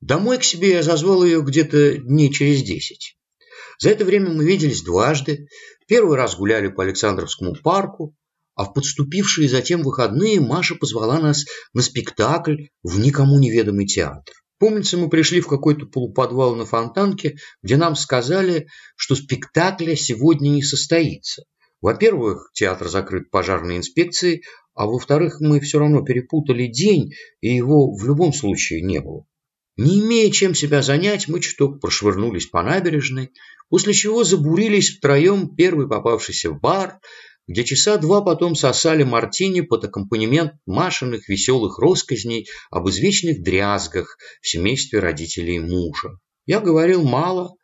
Домой к себе я зазвал ее где-то дней через десять. За это время мы виделись дважды. Первый раз гуляли по Александровскому парку, а в подступившие затем выходные Маша позвала нас на спектакль в никому неведомый театр. Помнится, мы пришли в какой-то полуподвал на Фонтанке, где нам сказали, что спектакля сегодня не состоится. Во-первых, театр закрыт пожарной инспекцией, а во-вторых, мы все равно перепутали день, и его в любом случае не было. Не имея чем себя занять, мы чуток прошвырнулись по набережной, после чего забурились втроем первый попавшийся в бар, где часа два потом сосали мартини под аккомпанемент Машиных веселых росказней об извечных дрязгах в семействе родителей мужа. Я говорил мало,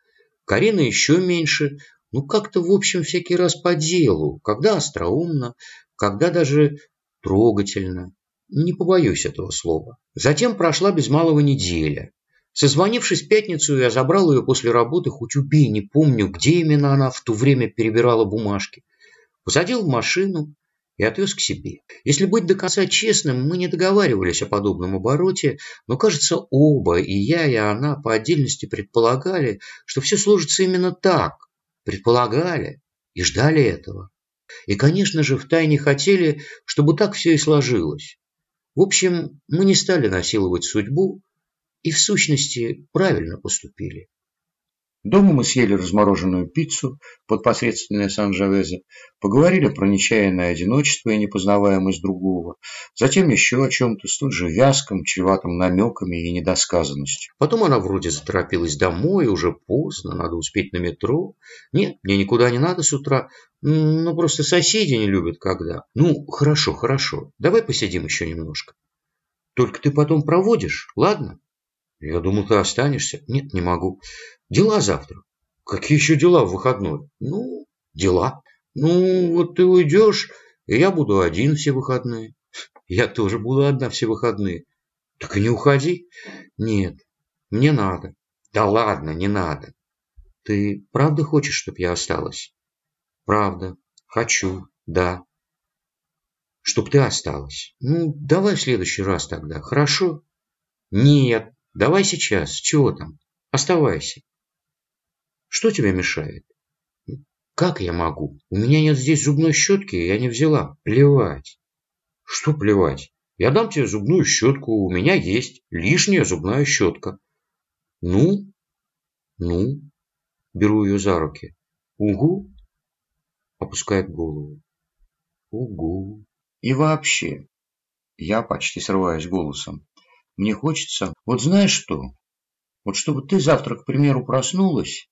Карина еще меньше, ну как-то в общем всякий раз по делу, когда остроумно, когда даже трогательно. Не побоюсь этого слова. Затем прошла без малого неделя. Созвонившись в пятницу, я забрал ее после работы, хоть убей, не помню, где именно она в то время перебирала бумажки. Посадил в машину и отвез к себе. Если быть до конца честным, мы не договаривались о подобном обороте, но, кажется, оба, и я, и она, по отдельности предполагали, что все сложится именно так. Предполагали и ждали этого. И, конечно же, втайне хотели, чтобы так все и сложилось. В общем, мы не стали насиловать судьбу и, в сущности, правильно поступили. Дома мы съели размороженную пиццу под посредственное Сан-Жавезе, поговорили про нечаянное одиночество и непознаваемость другого, затем еще о чем-то столь же вязком, чреватым намеками и недосказанностью. Потом она вроде заторопилась домой, уже поздно, надо успеть на метро. Нет, мне никуда не надо с утра, ну просто соседи не любят когда. Ну, хорошо, хорошо, давай посидим еще немножко. Только ты потом проводишь, ладно? Я думал, ты останешься. Нет, не могу. Дела завтра. Какие еще дела в выходной? Ну, дела. Ну, вот ты уйдешь, и я буду один все выходные. Я тоже буду одна все выходные. Так и не уходи. Нет, мне надо. Да ладно, не надо. Ты правда хочешь, чтобы я осталась? Правда. Хочу, да. Чтоб ты осталась. Ну, давай в следующий раз тогда, хорошо? Нет, давай сейчас. Чего там? Оставайся. Что тебе мешает? Как я могу? У меня нет здесь зубной щетки, я не взяла. Плевать. Что плевать? Я дам тебе зубную щетку, у меня есть лишняя зубная щетка. Ну? Ну? Беру ее за руки. Угу? Опускает голову. Угу. И вообще, я почти срываюсь голосом. Мне хочется, вот знаешь что? Вот чтобы ты завтра, к примеру, проснулась,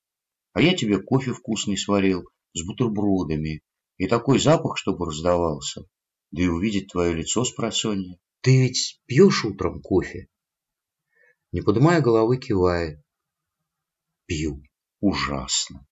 а я тебе кофе вкусный сварил с бутербродами и такой запах, чтобы раздавался. Да и увидеть твое лицо с просонья. Ты ведь пьешь утром кофе? Не поднимая головы, кивая. Пью. Ужасно.